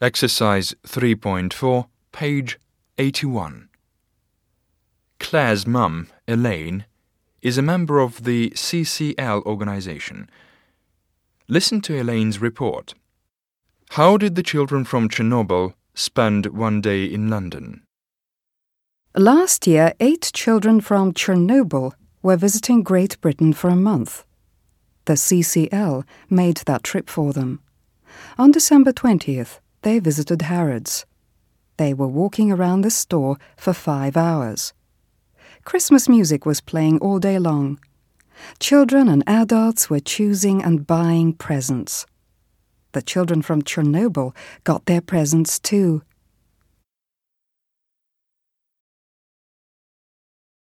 Exercise 3.4, page 81. Claire's mum, Elaine, is a member of the CCL organization. Listen to Elaine's report. How did the children from Chernobyl spend one day in London? Last year, eight children from Chernobyl were visiting Great Britain for a month. The CCL made that trip for them. On December 20th, they visited Harrods. They were walking around the store for five hours. Christmas music was playing all day long. Children and adults were choosing and buying presents. The children from Chernobyl got their presents too.